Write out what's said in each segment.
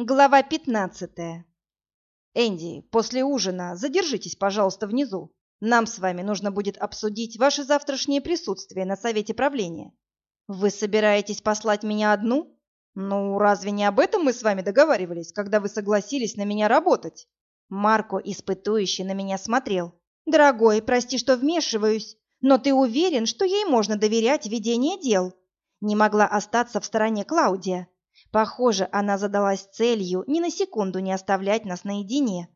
Глава 15. Энди, после ужина задержитесь, пожалуйста, внизу. Нам с вами нужно будет обсудить ваше завтрашнее присутствие на совете правления. Вы собираетесь послать меня одну? Ну, разве не об этом мы с вами договаривались, когда вы согласились на меня работать? Марко испытующе на меня смотрел. Дорогой, прости, что вмешиваюсь, но ты уверен, что ей можно доверять ведение дел? Не могла остаться в стороне Клаудия. Похоже, она задалась целью ни на секунду не оставлять нас наедине.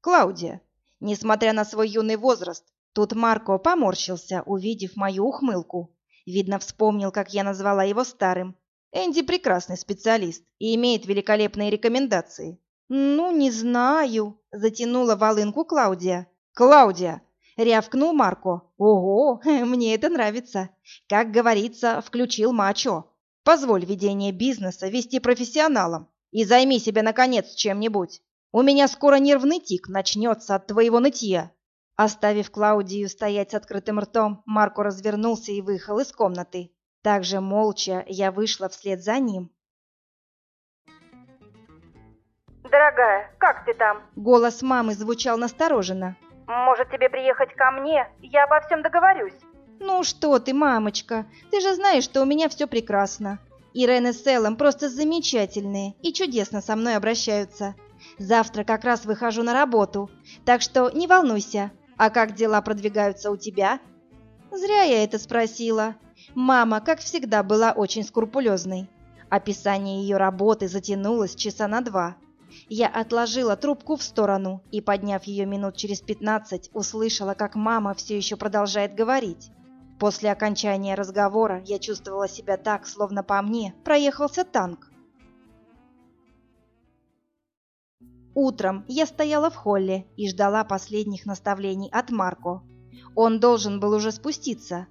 Клаудия, несмотря на свой юный возраст, тут Марко поморщился, увидев мою ухмылку. Видно, вспомнил, как я назвала его старым. Энди прекрасный специалист и имеет великолепные рекомендации. «Ну, не знаю», — затянула волынку Клаудия. «Клаудия!» — рявкнул Марко. «Ого, мне это нравится. Как говорится, включил мачо. Позволь ведение бизнеса вести профессионалам и займи себя, наконец, чем-нибудь. У меня скоро нервный тик начнется от твоего нытья». Оставив Клаудию стоять с открытым ртом, Марко развернулся и выехал из комнаты. Также молча я вышла вслед за ним. «Дорогая, как ты там?» Голос мамы звучал настороженно. «Может, тебе приехать ко мне? Я обо всем договорюсь». «Ну что ты, мамочка, ты же знаешь, что у меня все прекрасно. Ирен и Селлом просто замечательные и чудесно со мной обращаются. Завтра как раз выхожу на работу, так что не волнуйся. А как дела продвигаются у тебя?» Зря я это спросила. Мама, как всегда, была очень скрупулезной. Описание ее работы затянулось часа на два. Я отложила трубку в сторону и, подняв ее минут через пятнадцать, услышала, как мама все еще продолжает говорить. После окончания разговора я чувствовала себя так, словно по мне проехался танк. Утром я стояла в холле и ждала последних наставлений от Марко. Он должен был уже спуститься.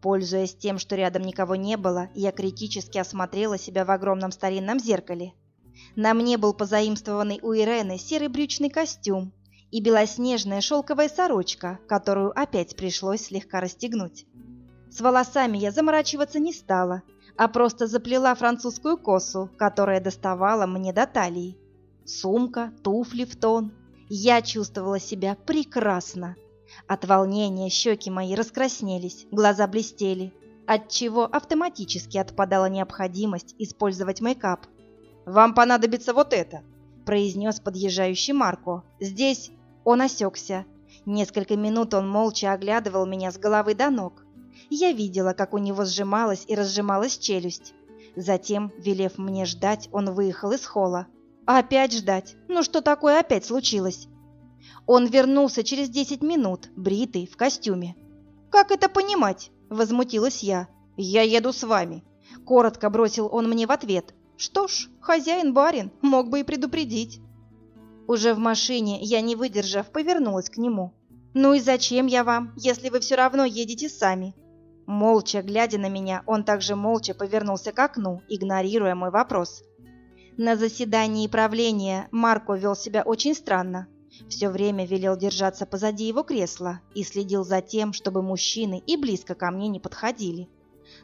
Пользуясь тем, что рядом никого не было, я критически осмотрела себя в огромном старинном зеркале. На мне был позаимствованный у Ирены серый брючный костюм и белоснежная шелковая сорочка, которую опять пришлось слегка расстегнуть. С волосами я заморачиваться не стала, а просто заплела французскую косу, которая доставала мне до талии. Сумка, туфли в тон. Я чувствовала себя прекрасно. От волнения щеки мои раскраснелись, глаза блестели, отчего автоматически отпадала необходимость использовать мейкап. «Вам понадобится вот это», — произнес подъезжающий Марко. «Здесь...» Он осекся. Несколько минут он молча оглядывал меня с головы до ног. Я видела, как у него сжималась и разжималась челюсть. Затем, велев мне ждать, он выехал из холла. Опять ждать? Ну что такое опять случилось? Он вернулся через десять минут, бритый, в костюме. «Как это понимать?» – возмутилась я. «Я еду с вами», – коротко бросил он мне в ответ. «Что ж, хозяин-барин, мог бы и предупредить». Уже в машине, я не выдержав, повернулась к нему. «Ну и зачем я вам, если вы все равно едете сами?» Молча глядя на меня, он также молча повернулся к окну, игнорируя мой вопрос. На заседании правления Марко вел себя очень странно. Все время велел держаться позади его кресла и следил за тем, чтобы мужчины и близко ко мне не подходили.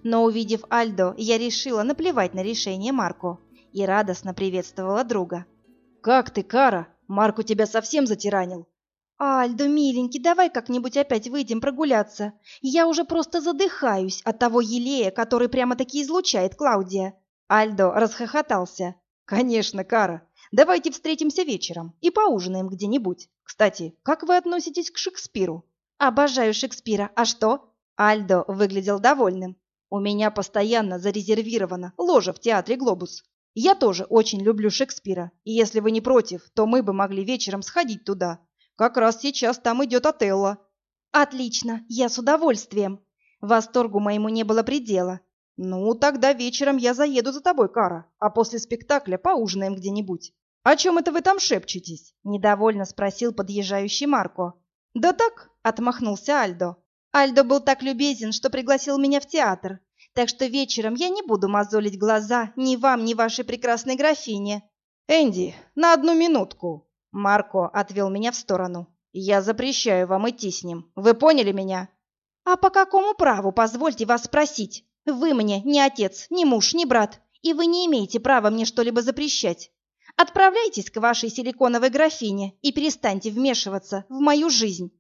Но увидев Альдо, я решила наплевать на решение Марко и радостно приветствовала друга. «Как ты, Кара? Марко тебя совсем затиранил?» «Альдо, миленький, давай как-нибудь опять выйдем прогуляться. Я уже просто задыхаюсь от того елея, который прямо-таки излучает Клаудия». Альдо расхохотался. «Конечно, Кара. Давайте встретимся вечером и поужинаем где-нибудь. Кстати, как вы относитесь к Шекспиру?» «Обожаю Шекспира. А что?» Альдо выглядел довольным. «У меня постоянно зарезервировано ложа в театре «Глобус». Я тоже очень люблю Шекспира, и если вы не против, то мы бы могли вечером сходить туда. Как раз сейчас там идет Отелло». «Отлично, я с удовольствием». Восторгу моему не было предела. «Ну, тогда вечером я заеду за тобой, Кара, а после спектакля поужинаем где-нибудь». «О чем это вы там шепчетесь?» – недовольно спросил подъезжающий Марко. «Да так», – отмахнулся Альдо. «Альдо был так любезен, что пригласил меня в театр, так что вечером я не буду мозолить глаза ни вам, ни вашей прекрасной графине». «Энди, на одну минутку!» Марко отвел меня в сторону. «Я запрещаю вам идти с ним. Вы поняли меня?» «А по какому праву, позвольте вас спросить? Вы мне не отец, не муж, не брат, и вы не имеете права мне что-либо запрещать. Отправляйтесь к вашей силиконовой графине и перестаньте вмешиваться в мою жизнь.